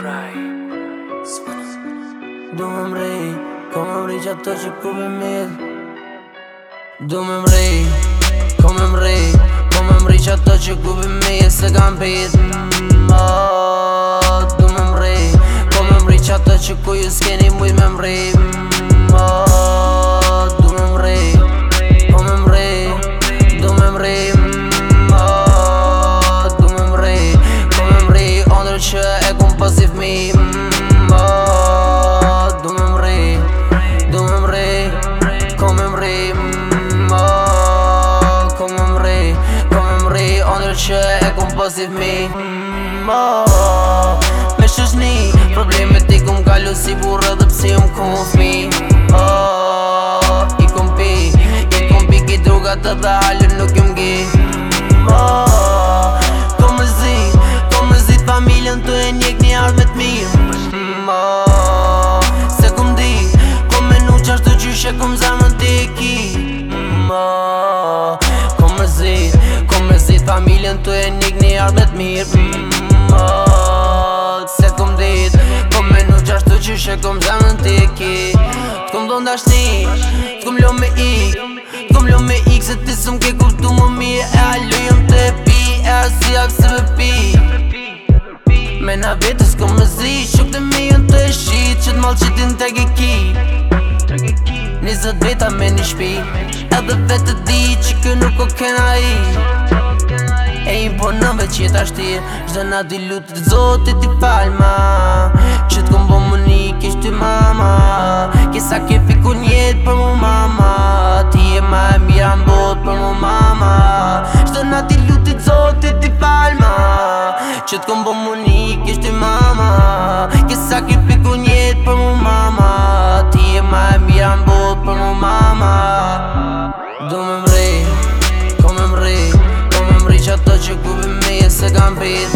cry Du me mri Ko me mri që ato që ku me mid Du me mri Ko me mri Ko me mri që ato që ku me Se kam bit mm, oh, Du me mri Ko me mri që ato që ku ju s'keni mujt me mri mm, që e kom pozit mi Ma, me shëshni Problemet i kom kalu si burë dhe psi um kom fmi Oh, i kom pi I kom pi ki druga të dhalë nuk jom jën të e nik një armet mirë Më mm, të oh, Se këm ditë Po me në qashtu që shë këm zemën të e ki Të këm dhën dashni Të këm lëm me ik Të këm lëm me ik Se të sëm ke kuptu më mirë E a lujëm të e pi E a si akë se me pi Me na vetë së këm më zi Shuk të me jën të e shit Që të malë që ti në të ke ki Nizët veta me një shpi Edhe vetë të di që kë nuk o kena i E imponon veç jetë ashtirë Zdë di lut Zoti zotit ti falma Që t'kom bo më një kishë mama Kisa ke fiku njetë për mu mama Ti e ma e mirë në botë për mu mama Zdë në di lut Zoti zotit ti falma Që t'kom bo më një kishë mama Kisa ke fiku Aşık bu a meyese gambeyiz